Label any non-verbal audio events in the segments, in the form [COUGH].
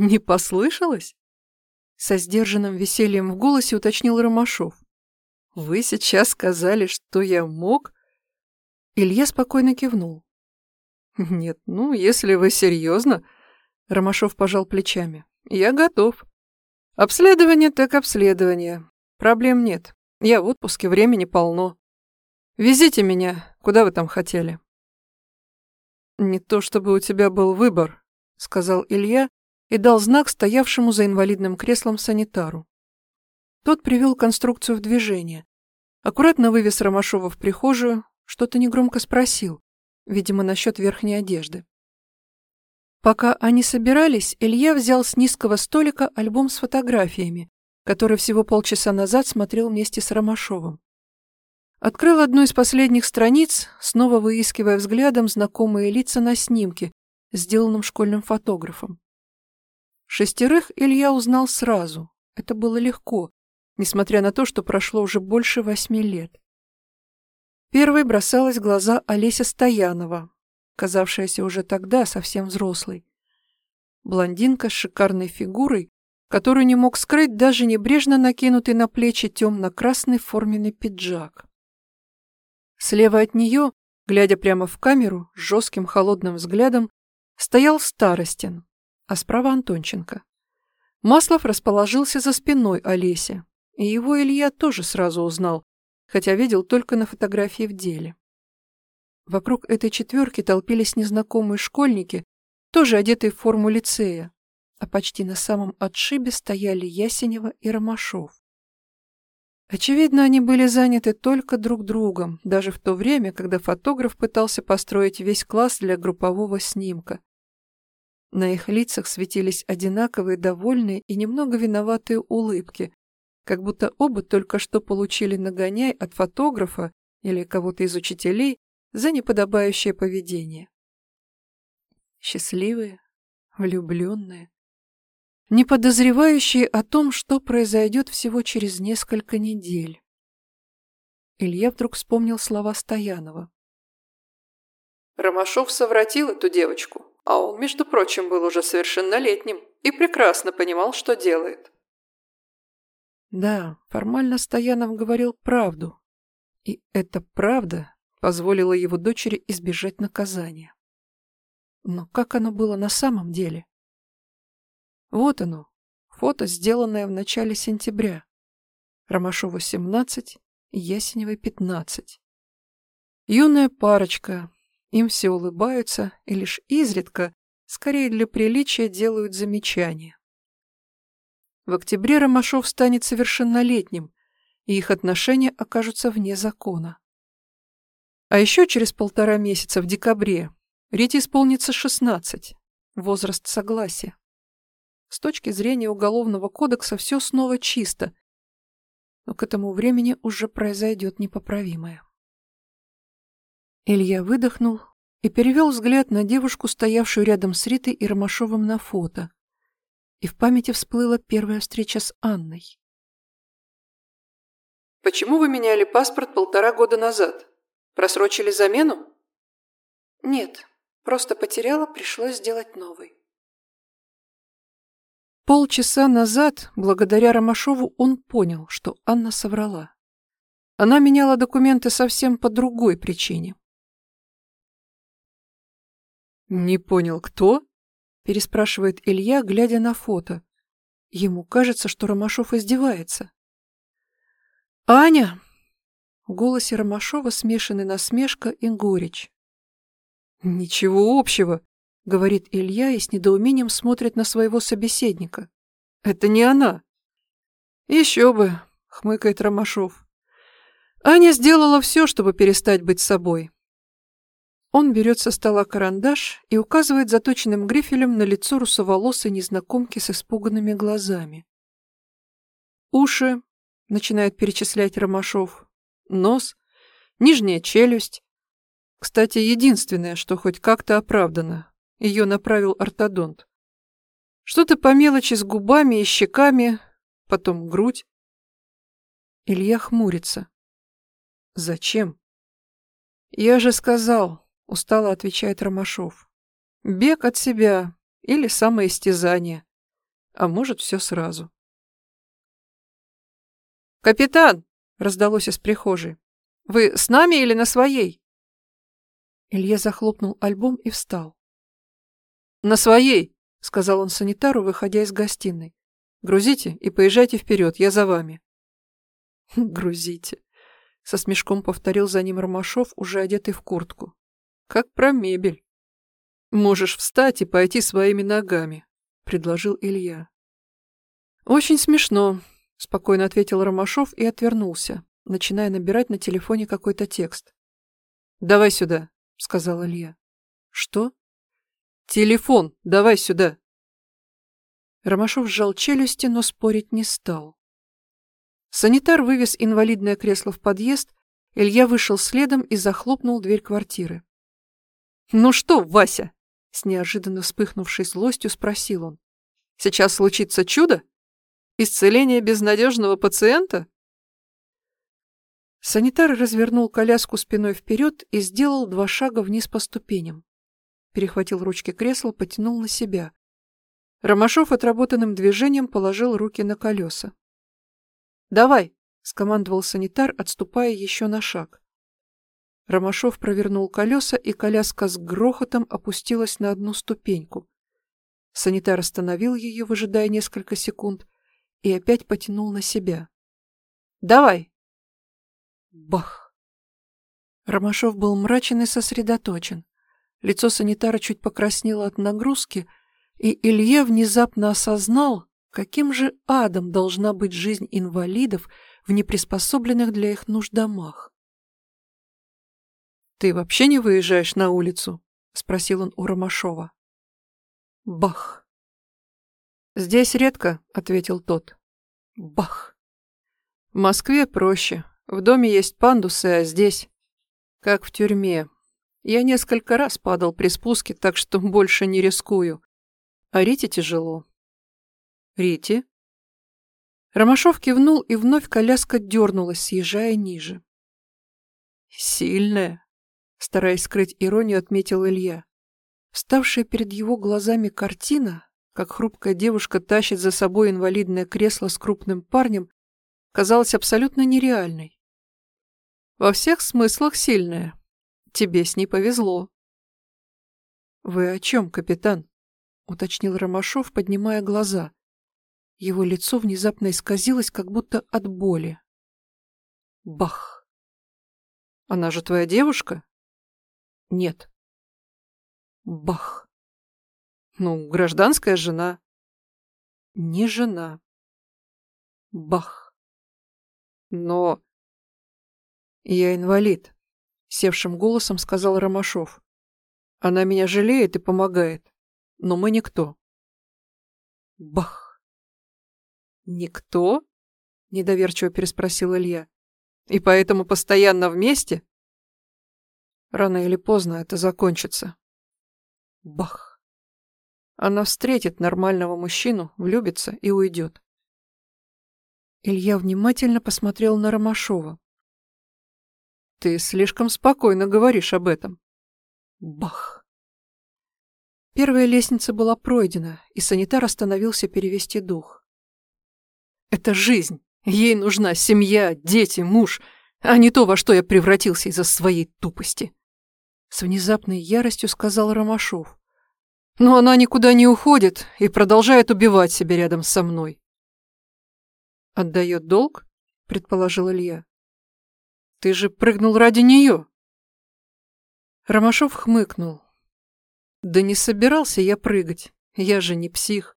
Не послышалось? Со сдержанным весельем в голосе уточнил Ромашов. Вы сейчас сказали, что я мог? Илья спокойно кивнул. Нет, ну, если вы серьезно, Ромашов пожал плечами. Я готов. Обследование так обследование. Проблем нет. Я в отпуске, времени полно. Везите меня, куда вы там хотели. Не то чтобы у тебя был выбор, сказал Илья и дал знак стоявшему за инвалидным креслом санитару. Тот привел конструкцию в движение. Аккуратно вывез Ромашова в прихожую, что-то негромко спросил, видимо, насчет верхней одежды. Пока они собирались, Илья взял с низкого столика альбом с фотографиями, который всего полчаса назад смотрел вместе с Ромашовым. Открыл одну из последних страниц, снова выискивая взглядом знакомые лица на снимке, сделанном школьным фотографом. Шестерых Илья узнал сразу. Это было легко, несмотря на то, что прошло уже больше восьми лет. Первой бросалась в глаза Олеся Стоянова, казавшаяся уже тогда совсем взрослой. Блондинка с шикарной фигурой, которую не мог скрыть даже небрежно накинутый на плечи темно-красный форменный пиджак. Слева от нее, глядя прямо в камеру, с жестким холодным взглядом, стоял Старостин, а справа Антонченко. Маслов расположился за спиной Олеся, и его Илья тоже сразу узнал, хотя видел только на фотографии в деле. Вокруг этой четверки толпились незнакомые школьники, тоже одетые в форму лицея, а почти на самом отшибе стояли Ясенева и Ромашов. Очевидно, они были заняты только друг другом, даже в то время, когда фотограф пытался построить весь класс для группового снимка. На их лицах светились одинаковые довольные и немного виноватые улыбки, как будто оба только что получили нагоняй от фотографа или кого-то из учителей за неподобающее поведение. Счастливые, влюбленные, не подозревающие о том, что произойдет всего через несколько недель. Илья вдруг вспомнил слова Стоянова. Ромашов совратил эту девочку, а он, между прочим, был уже совершеннолетним и прекрасно понимал, что делает. Да, формально Стоянов говорил правду. И эта правда позволила его дочери избежать наказания. Но как оно было на самом деле? Вот оно, фото, сделанное в начале сентября. Ромашову 17, Ясеневой 15. Юная парочка, им все улыбаются и лишь изредка, скорее для приличия, делают замечания. В октябре Ромашов станет совершеннолетним, и их отношения окажутся вне закона. А еще через полтора месяца, в декабре, Рите исполнится 16, возраст согласия. С точки зрения Уголовного кодекса все снова чисто, но к этому времени уже произойдет непоправимое. Илья выдохнул и перевел взгляд на девушку, стоявшую рядом с Ритой и Ромашовым на фото. И в памяти всплыла первая встреча с Анной. «Почему вы меняли паспорт полтора года назад? Просрочили замену?» «Нет, просто потеряла, пришлось сделать новый». Полчаса назад, благодаря Ромашову, он понял, что Анна соврала. Она меняла документы совсем по другой причине. «Не понял, кто?» – переспрашивает Илья, глядя на фото. Ему кажется, что Ромашов издевается. «Аня!» В голосе Ромашова смешаны насмешка и горечь. «Ничего общего», — говорит Илья и с недоумением смотрит на своего собеседника. «Это не она». «Еще бы», — хмыкает Ромашов. «Аня сделала все, чтобы перестать быть собой». Он берет со стола карандаш и указывает заточенным грифелем на лицо русоволосой незнакомки с испуганными глазами. «Уши», — начинает перечислять Ромашов, — «нос, нижняя челюсть». Кстати, единственное, что хоть как-то оправдано. Ее направил ортодонт. Что-то по мелочи с губами и щеками, потом грудь. Илья хмурится. Зачем? Я же сказал, устало отвечает Ромашов. Бег от себя или самоистязание. а может, все сразу. «Капитан!» — раздалось из прихожей. «Вы с нами или на своей?» Илья захлопнул альбом и встал. «На своей!» — сказал он санитару, выходя из гостиной. «Грузите и поезжайте вперед, я за вами». [LAUGHS] «Грузите», — со смешком повторил за ним Ромашов, уже одетый в куртку. «Как про мебель». «Можешь встать и пойти своими ногами», — предложил Илья. «Очень смешно», — спокойно ответил Ромашов и отвернулся, начиная набирать на телефоне какой-то текст. «Давай сюда», — сказал Илья. «Что?» «Телефон, давай сюда!» Ромашов сжал челюсти, но спорить не стал. Санитар вывез инвалидное кресло в подъезд, Илья вышел следом и захлопнул дверь квартиры. «Ну что, Вася?» — с неожиданно вспыхнувшей злостью спросил он. «Сейчас случится чудо? Исцеление безнадежного пациента?» Санитар развернул коляску спиной вперед и сделал два шага вниз по ступеням перехватил ручки кресла, потянул на себя. Ромашов отработанным движением положил руки на колеса. «Давай!» — скомандовал санитар, отступая еще на шаг. Ромашов провернул колеса, и коляска с грохотом опустилась на одну ступеньку. Санитар остановил ее, выжидая несколько секунд, и опять потянул на себя. «Давай!» Бах! Ромашов был мрачен и сосредоточен. Лицо санитара чуть покраснело от нагрузки, и Илья внезапно осознал, каким же адом должна быть жизнь инвалидов в неприспособленных для их нужд домах. «Ты вообще не выезжаешь на улицу?» — спросил он у Ромашова. Бах! «Здесь редко», — ответил тот. Бах! «В Москве проще. В доме есть пандусы, а здесь...» «Как в тюрьме. Я несколько раз падал при спуске, так что больше не рискую. А Рите тяжело. Рите? Ромашов кивнул, и вновь коляска дернулась, съезжая ниже. Сильная, стараясь скрыть иронию, отметил Илья. Вставшая перед его глазами картина, как хрупкая девушка тащит за собой инвалидное кресло с крупным парнем, казалась абсолютно нереальной. Во всех смыслах сильная, Тебе с ней повезло. Вы о чем, капитан? уточнил Ромашов, поднимая глаза. Его лицо внезапно исказилось, как будто от боли. Бах! Она же твоя девушка? Нет. Бах! Ну, гражданская жена. Не жена. Бах! Но... Я инвалид севшим голосом сказал Ромашов. Она меня жалеет и помогает, но мы никто. Бах! Никто? Недоверчиво переспросил Илья. И поэтому постоянно вместе? Рано или поздно это закончится. Бах! Она встретит нормального мужчину, влюбится и уйдет. Илья внимательно посмотрел на Ромашова. Ты слишком спокойно говоришь об этом. Бах. Первая лестница была пройдена, и санитар остановился перевести дух. Это жизнь. Ей нужна семья, дети, муж, а не то, во что я превратился из-за своей тупости. С внезапной яростью сказал Ромашов. Но она никуда не уходит и продолжает убивать себя рядом со мной. «Отдает долг?» — предположил Илья. Ты же прыгнул ради нее. Ромашов хмыкнул. Да не собирался я прыгать. Я же не псих.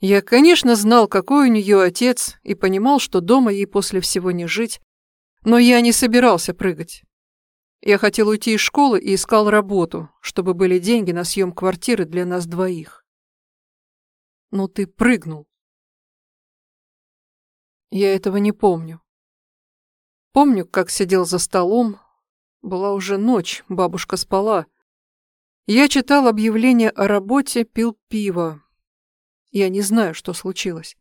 Я, конечно, знал, какой у нее отец, и понимал, что дома ей после всего не жить, но я не собирался прыгать. Я хотел уйти из школы и искал работу, чтобы были деньги на съем квартиры для нас двоих. Но ты прыгнул. Я этого не помню. Помню, как сидел за столом. Была уже ночь, бабушка спала. Я читал объявление о работе, пил пиво. Я не знаю, что случилось.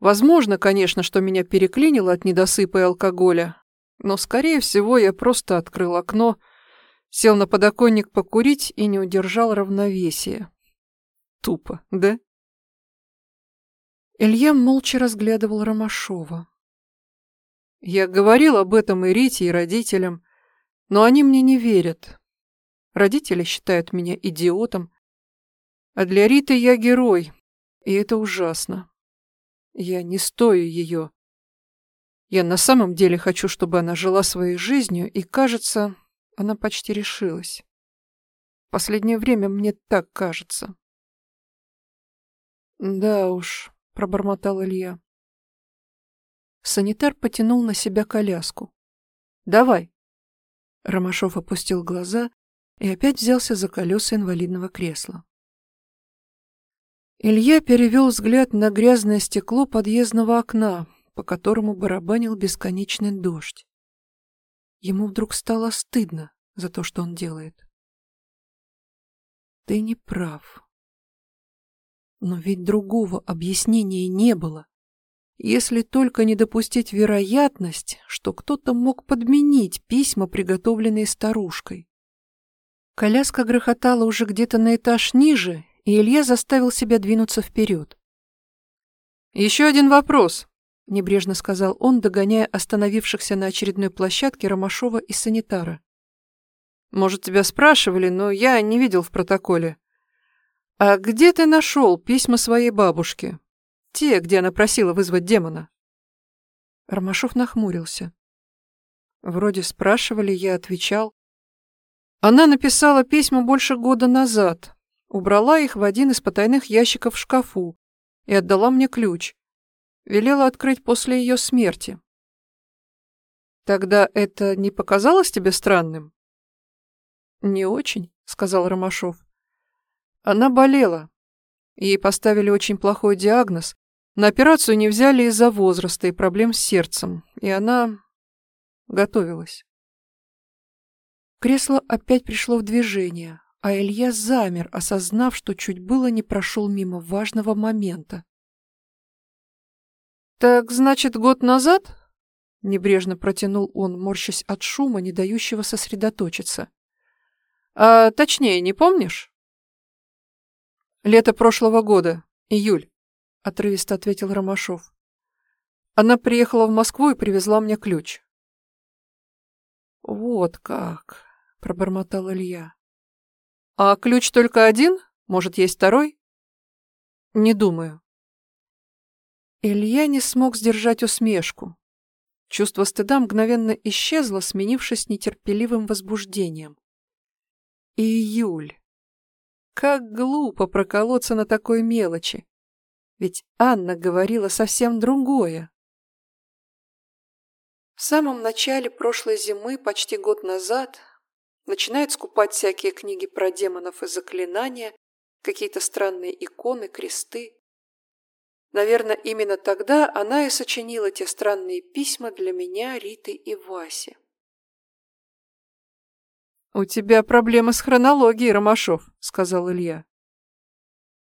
Возможно, конечно, что меня переклинило от недосыпа и алкоголя, но, скорее всего, я просто открыл окно, сел на подоконник покурить и не удержал равновесия. Тупо, да? Илья молча разглядывал Ромашова. Я говорил об этом и Рите, и родителям, но они мне не верят. Родители считают меня идиотом, а для Риты я герой, и это ужасно. Я не стою ее. Я на самом деле хочу, чтобы она жила своей жизнью, и, кажется, она почти решилась. Последнее время мне так кажется. Да уж, пробормотал Илья. Санитар потянул на себя коляску. «Давай!» Ромашов опустил глаза и опять взялся за колеса инвалидного кресла. Илья перевел взгляд на грязное стекло подъездного окна, по которому барабанил бесконечный дождь. Ему вдруг стало стыдно за то, что он делает. Ты не прав. Но ведь другого объяснения не было. Если только не допустить вероятность, что кто-то мог подменить письма, приготовленные старушкой. Коляска грохотала уже где-то на этаж ниже, и Илья заставил себя двинуться вперед. «Еще один вопрос», — небрежно сказал он, догоняя остановившихся на очередной площадке Ромашова и санитара. «Может, тебя спрашивали, но я не видел в протоколе. А где ты нашел письма своей бабушки? Те, где она просила вызвать демона?» Ромашов нахмурился. Вроде спрашивали, я отвечал. Она написала письма больше года назад, убрала их в один из потайных ящиков в шкафу и отдала мне ключ. Велела открыть после ее смерти. Тогда это не показалось тебе странным? Не очень, сказал Ромашов. Она болела. Ей поставили очень плохой диагноз, на операцию не взяли из-за возраста и проблем с сердцем, и она готовилась. Кресло опять пришло в движение, а Илья замер, осознав, что чуть было не прошел мимо важного момента. «Так, значит, год назад?» — небрежно протянул он, морщась от шума, не дающего сосредоточиться. «А точнее, не помнишь?» «Лето прошлого года, июль. — отрывисто ответил Ромашов. Она приехала в Москву и привезла мне ключ. «Вот как», — пробормотал Илья. «А ключ только один? Может, есть второй?» «Не думаю». Илья не смог сдержать усмешку. Чувство стыда мгновенно исчезло, сменившись нетерпеливым возбуждением. Июль. Как глупо проколоться на такой мелочи. Ведь Анна говорила совсем другое. В самом начале прошлой зимы, почти год назад, начинает скупать всякие книги про демонов и заклинания, какие-то странные иконы, кресты. Наверное, именно тогда она и сочинила те странные письма для меня, Риты и Васи. «У тебя проблемы с хронологией, Ромашов», — сказал Илья.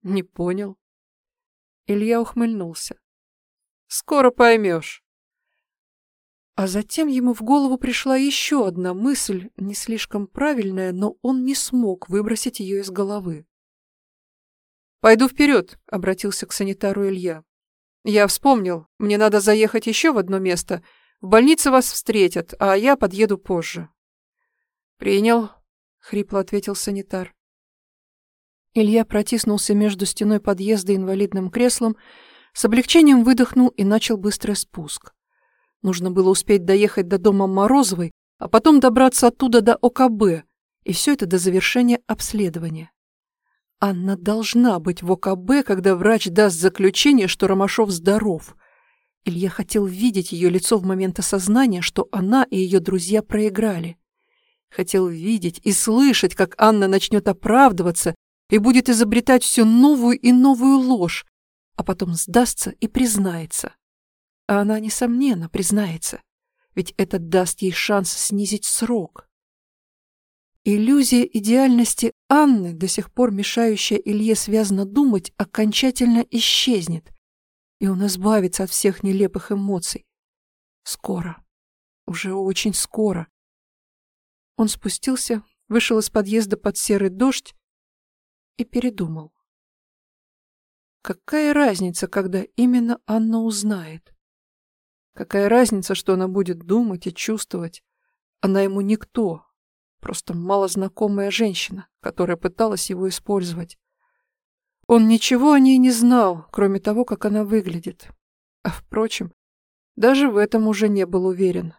«Не понял», Илья ухмыльнулся. «Скоро поймешь». А затем ему в голову пришла еще одна мысль, не слишком правильная, но он не смог выбросить ее из головы. «Пойду вперед», — обратился к санитару Илья. «Я вспомнил, мне надо заехать еще в одно место. В больнице вас встретят, а я подъеду позже». «Принял», — хрипло ответил санитар. Илья протиснулся между стеной подъезда и инвалидным креслом, с облегчением выдохнул и начал быстрый спуск. Нужно было успеть доехать до дома Морозовой, а потом добраться оттуда до ОКБ, и все это до завершения обследования. Анна должна быть в ОКБ, когда врач даст заключение, что Ромашов здоров. Илья хотел видеть ее лицо в момент осознания, что она и ее друзья проиграли. Хотел видеть и слышать, как Анна начнет оправдываться и будет изобретать все новую и новую ложь, а потом сдастся и признается. А она, несомненно, признается, ведь это даст ей шанс снизить срок. Иллюзия идеальности Анны, до сих пор мешающая Илье связно думать, окончательно исчезнет, и он избавится от всех нелепых эмоций. Скоро. Уже очень скоро. Он спустился, вышел из подъезда под серый дождь и передумал. Какая разница, когда именно Анна узнает? Какая разница, что она будет думать и чувствовать? Она ему никто, просто малознакомая женщина, которая пыталась его использовать. Он ничего о ней не знал, кроме того, как она выглядит. А впрочем, даже в этом уже не был уверен.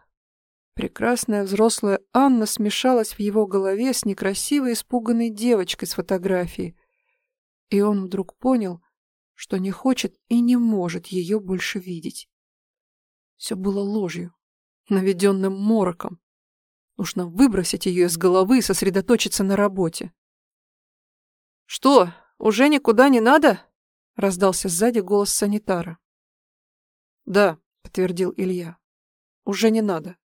Прекрасная взрослая Анна смешалась в его голове с некрасивой испуганной девочкой с фотографии. И он вдруг понял, что не хочет и не может ее больше видеть. Все было ложью, наведенным мороком. Нужно выбросить ее из головы и сосредоточиться на работе. «Что, уже никуда не надо?» — раздался сзади голос санитара. «Да», — подтвердил Илья. «Уже не надо».